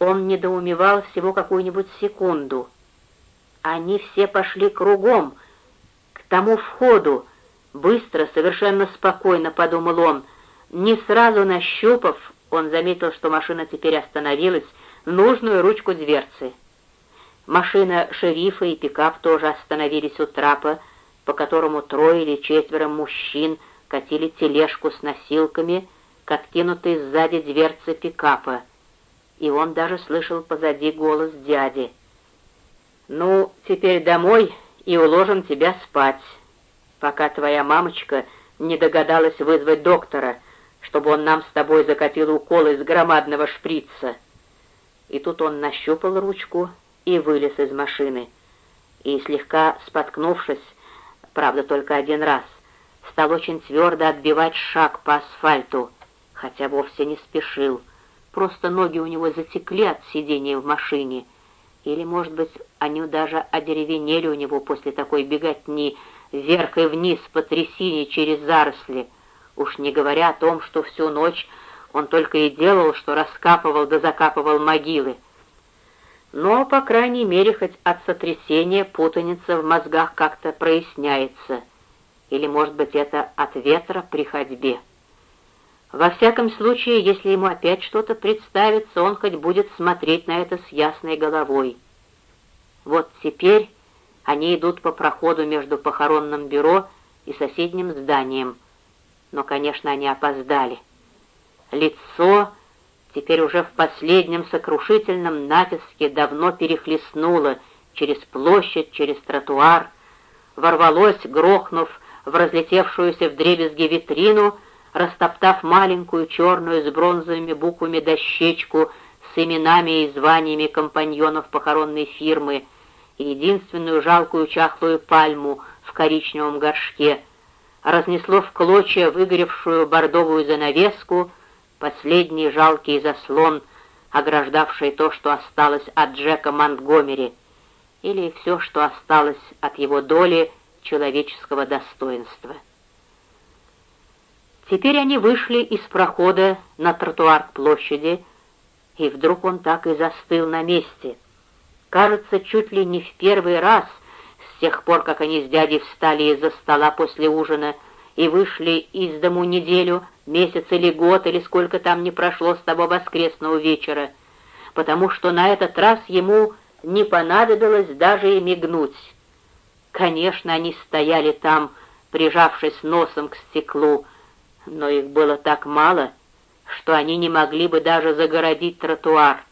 Он недоумевал всего какую-нибудь секунду. Они все пошли кругом, к тому входу, быстро, совершенно спокойно, подумал он. Не сразу нащупав, он заметил, что машина теперь остановилась, нужную ручку дверцы. Машина шерифа и пикап тоже остановились у трапа, по которому трое или четверо мужчин катили тележку с носилками к откинутой сзади дверце пикапа. И он даже слышал позади голос дяди. «Ну, теперь домой и уложим тебя спать, пока твоя мамочка не догадалась вызвать доктора, чтобы он нам с тобой закатил укол из громадного шприца». И тут он нащупал ручку и вылез из машины. И, слегка споткнувшись, правда, только один раз, стал очень твердо отбивать шаг по асфальту, хотя вовсе не спешил. Просто ноги у него затекли от сидения в машине, или, может быть, они даже одеревенели у него после такой беготни вверх и вниз по трясине через заросли, уж не говоря о том, что всю ночь он только и делал, что раскапывал да закапывал могилы. Но, по крайней мере, хоть от сотрясения путаница в мозгах как-то проясняется. Или, может быть, это от ветра при ходьбе. Во всяком случае, если ему опять что-то представится, он хоть будет смотреть на это с ясной головой. Вот теперь они идут по проходу между похоронным бюро и соседним зданием. Но, конечно, они опоздали. Лицо теперь уже в последнем сокрушительном натиске давно перехлестнуло через площадь, через тротуар, ворвалось, грохнув в разлетевшуюся в дребезги витрину, растоптав маленькую черную с бронзовыми буквами дощечку с именами и званиями компаньонов похоронной фирмы и единственную жалкую чахлую пальму в коричневом горшке, разнесло в клочья выгоревшую бордовую занавеску, последний жалкий заслон, ограждавший то, что осталось от Джека Монтгомери, или все, что осталось от его доли человеческого достоинства. Теперь они вышли из прохода на тротуар к площади, и вдруг он так и застыл на месте. Кажется, чуть ли не в первый раз с тех пор, как они с дядей встали из-за стола после ужина и вышли из дому неделю, месяц или год, или сколько там не прошло с того воскресного вечера, потому что на этот раз ему не понадобилось даже и мигнуть. Конечно, они стояли там, прижавшись носом к стеклу, но их было так мало, что они не могли бы даже загородить тротуар,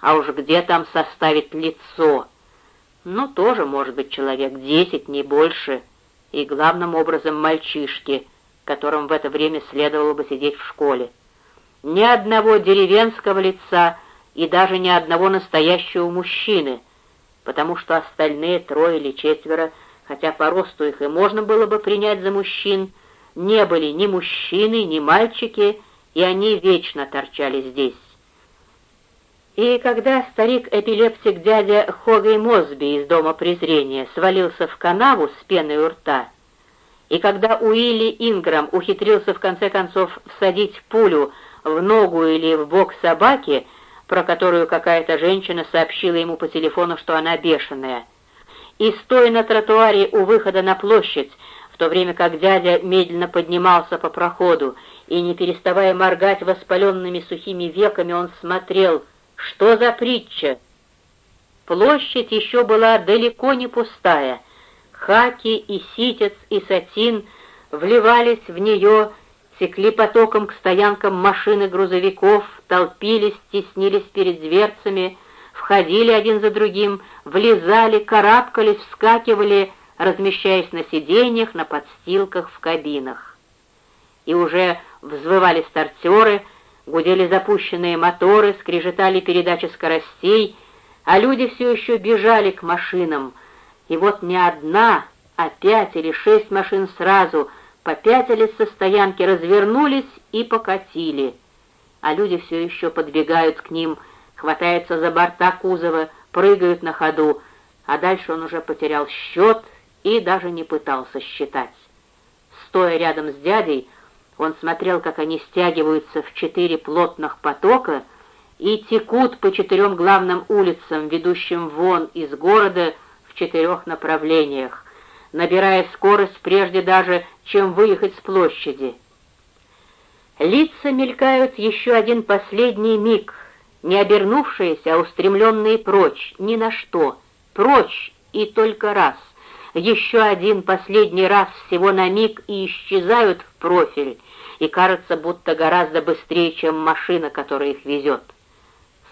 а уж где там составить лицо. Ну, тоже, может быть, человек десять, не больше, и главным образом мальчишки — которым в это время следовало бы сидеть в школе. Ни одного деревенского лица и даже ни одного настоящего мужчины, потому что остальные трое или четверо, хотя по росту их и можно было бы принять за мужчин, не были ни мужчины, ни мальчики, и они вечно торчали здесь. И когда старик-эпилептик дядя Хогей Мосби из Дома презрения свалился в канаву с пеной у рта, и когда Уилли Инграм ухитрился в конце концов всадить пулю в ногу или в бок собаки, про которую какая-то женщина сообщила ему по телефону, что она бешеная, и стоя на тротуаре у выхода на площадь, то время как дядя медленно поднимался по проходу, и, не переставая моргать воспаленными сухими веками, он смотрел, что за притча. Площадь еще была далеко не пустая — хаки и ситец и сатин вливались в нее, текли потоком к стоянкам машин и грузовиков, толпились, теснились перед дверцами, входили один за другим, влезали, карабкались, вскакивали, размещаясь на сиденьях, на подстилках, в кабинах. И уже взвывали стартеры, гудели запущенные моторы, скрежетали передачи скоростей, а люди все еще бежали к машинам, и вот не одна, а пять или шесть машин сразу попятились со стоянки, развернулись и покатили. А люди все еще подбегают к ним, хватаются за борта кузова, прыгают на ходу, а дальше он уже потерял счет и даже не пытался считать. Стоя рядом с дядей, он смотрел, как они стягиваются в четыре плотных потока и текут по четырем главным улицам, ведущим вон из города в четырех направлениях, набирая скорость прежде даже, чем выехать с площади. Лица мелькают еще один последний миг, не обернувшиеся, а устремленные прочь, ни на что, прочь и только раз, еще один последний раз всего на миг и исчезают в профиль, и кажется, будто гораздо быстрее, чем машина, которая их везет.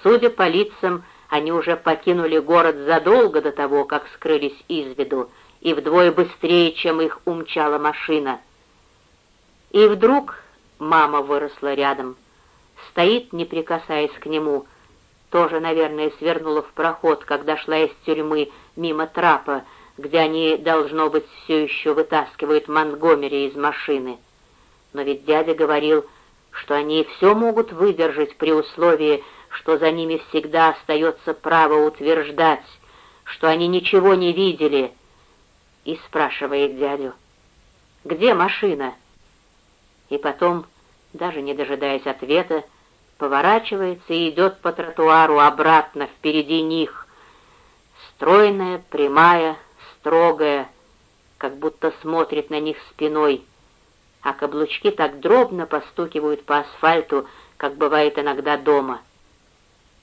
Судя по лицам, они уже покинули город задолго до того, как скрылись из виду, и вдвое быстрее, чем их умчала машина. И вдруг мама выросла рядом, стоит, не прикасаясь к нему, тоже, наверное, свернула в проход, когда шла из тюрьмы мимо трапа, где они, должно быть, все еще вытаскивают Монгомери из машины. Но ведь дядя говорил, что они все могут выдержать при условии, что за ними всегда остается право утверждать, что они ничего не видели, и спрашивает дядю, «Где машина?» И потом, даже не дожидаясь ответа, поворачивается и идет по тротуару обратно, впереди них, стройная, прямая, строгая, как будто смотрит на них спиной, а каблучки так дробно постукивают по асфальту, как бывает иногда дома.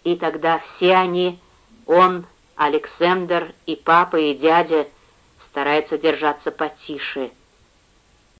И тогда все они, он, Александр и папа, и дядя, стараются держаться потише —